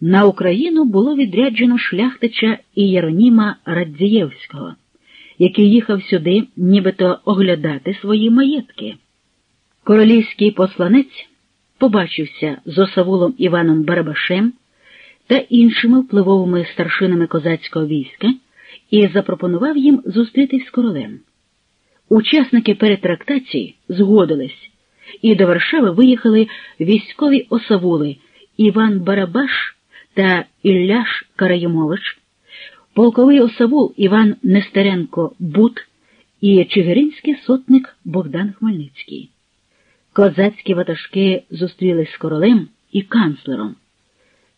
на Україну було відряджено шляхтича Ієроніма Радзієвського, який їхав сюди, нібито оглядати свої маєтки. Королівський посланець побачився з осавулом Іваном Барабашем та іншими впливовими старшинами козацького війська і запропонував їм зустрітись з королем. Учасники перетрактації згодились, і до Варшави виїхали військові осавули Іван Барабаш та Ілляш Карайомович, полковий осавул Іван Нестеренко Бут і Чигиринський сотник Богдан Хмельницький. Козацькі ватажки зустрілись з королем і канцлером.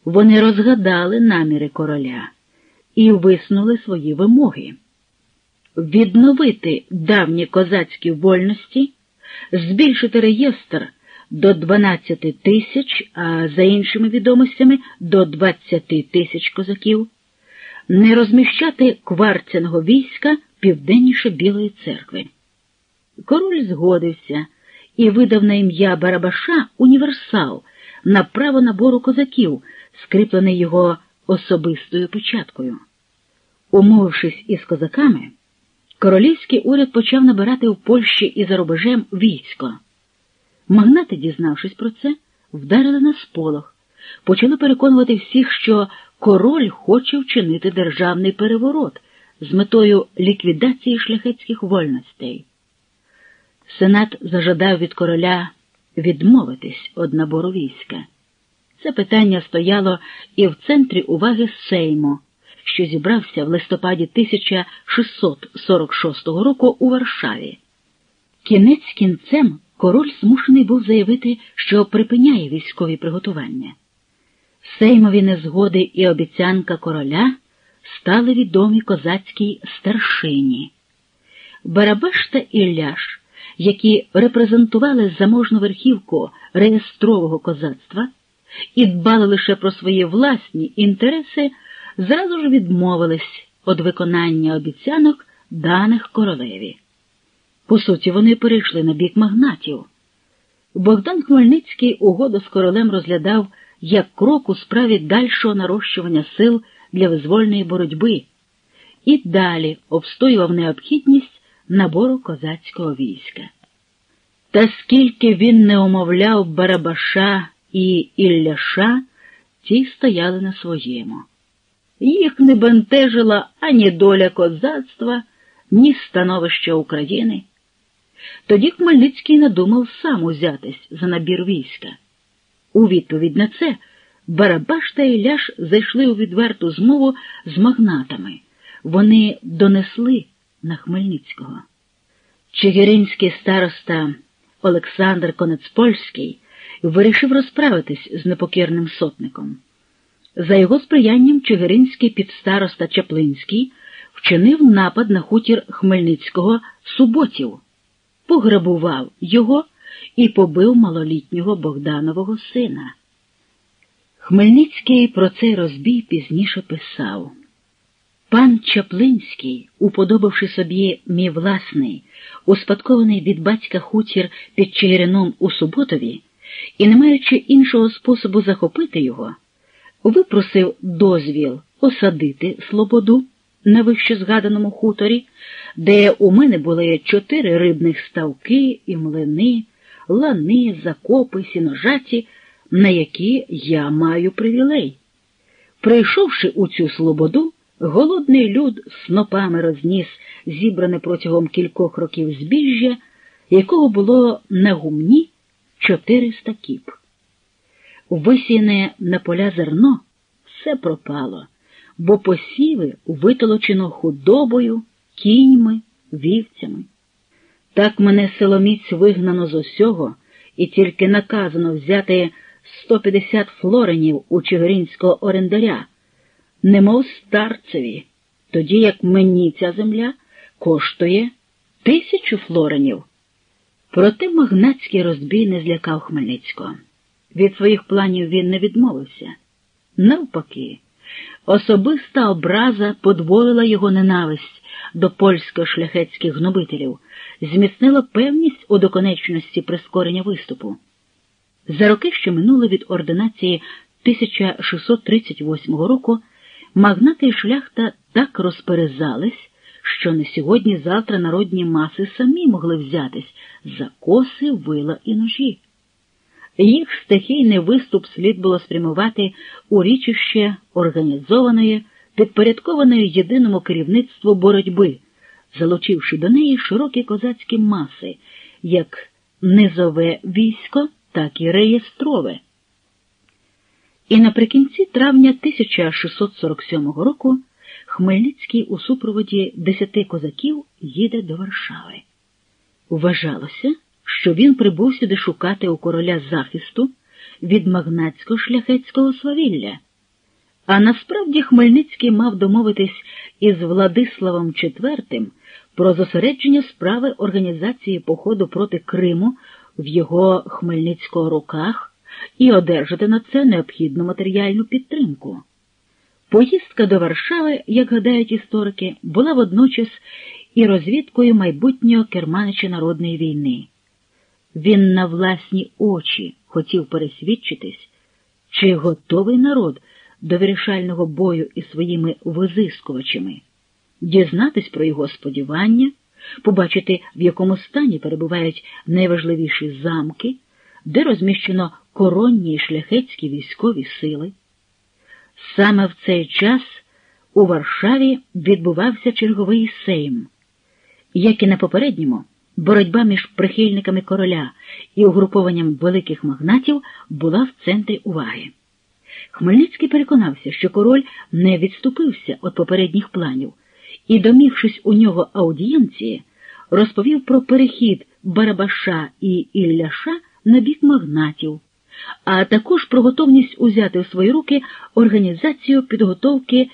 Вони розгадали наміри короля і виснули свої вимоги. Відновити давні козацькі вольності, збільшити реєстр до 12 тисяч, а за іншими відомостями до 20 тисяч козаків, не розміщати кварцяного війська південніше Білої церкви. Король згодився і видав на ім'я Барабаша універсал на право набору козаків, скріплений його особистою печаткою. Умовившись із козаками, королівський уряд почав набирати в Польщі і за рубежем військо. Магнати, дізнавшись про це, вдарили на сполох, почали переконувати всіх, що король хоче вчинити державний переворот з метою ліквідації шляхетських вольностей. Сенат зажадав від короля відмовитись від набору війська. Це питання стояло і в центрі уваги Сейму, що зібрався в листопаді 1646 року у Варшаві. Кінець кінцем король змушений був заявити, що припиняє військові приготування. Сеймові незгоди і обіцянка короля стали відомі козацькій старшині. Барабаш та Ілляш, які репрезентували заможну верхівку реєстрового козацтва і дбали лише про свої власні інтереси, зразу ж відмовились від виконання обіцянок даних королеві. По суті, вони перейшли на бік магнатів. Богдан Хмельницький угоду з королем розглядав як крок у справі дальшого нарощування сил для визвольної боротьби і далі обстоював необхідність набору козацького війська. Та скільки він не умовляв Барабаша і Ілляша, ті стояли на своєму. Їх не бентежила ані доля козацтва, ні становище України. Тоді Хмельницький надумав сам узятись за набір війська. У відповідь на це Барабаш та Іляш зайшли у відверту змову з магнатами. Вони донесли на Хмельницького. Чигиринський староста Олександр Конецпольський вирішив розправитись з непокірним сотником. За його сприянням Чигиринський підстароста Чаплинський вчинив напад на хутір Хмельницького суботів, пограбував його і побив малолітнього Богданового сина. Хмельницький про цей розбій пізніше писав. Пан Чаплинський, уподобавши собі мій власний, успадкований від батька хутір під Чигирином у Суботові і, не маючи іншого способу захопити його, випросив дозвіл осадити Слободу на вище згаданому хуторі, де у мене були чотири рибних ставки і млини, лани, закопи, сіножаті, на які я маю привілей. Прийшовши у цю слободу, голодний люд снопами розніс зібране протягом кількох років збіжжя, якого було на гумні чотириста кіп. Висіяне на поля зерно все пропало, бо посіви витолочено худобою, кіньми, вівцями. Так мене силоміць вигнано з усього і тільки наказано взяти 150 флоренів у чигиринського орендаря, немов старцеві, тоді як мені ця земля коштує тисячу флоренів. Проте магнатський розбій не злякав Хмельницького. Від своїх планів він не відмовився. Навпаки, особиста образа подвоїла його ненависть до польсько-шляхетських гнобителів, зміцнила певність у доконечності прискорення виступу. За роки, що минули від ординації 1638 року магнати і шляхта так розперезались, що не сьогодні-завтра народні маси самі могли взятись за коси, вила і ножі. Їх стихійний виступ слід було спрямувати у річище організованої, підпорядкованої єдиному керівництву боротьби, залучивши до неї широкі козацькі маси, як низове військо, так і реєстрове. І наприкінці травня 1647 року Хмельницький у супроводі десяти козаків їде до Варшави. Вважалося, що він прибув сюди шукати у короля захисту від магнатського шляхетського свавілля. А насправді Хмельницький мав домовитись із Владиславом IV про зосередження справи організації походу проти Криму в його Хмельницького руках і одержати на це необхідну матеріальну підтримку. Поїздка до Варшави, як гадають історики, була водночас і розвідкою майбутнього керманича народної війни. Він на власні очі хотів пересвідчитись, чи готовий народ до вирішального бою із своїми визискувачами, дізнатись про його сподівання, побачити, в якому стані перебувають найважливіші замки, де розміщено коронні і шляхетські військові сили. Саме в цей час у Варшаві відбувався черговий сейм. Як і на попередньому, боротьба між прихильниками короля і угрупованням великих магнатів була в центрі уваги. Хмельницький переконався, що король не відступився від попередніх планів і, домігшись у нього аудієнції, розповів про перехід Барабаша і Ілляша на бік магнатів, а також про готовність узяти в свої руки організацію підготовки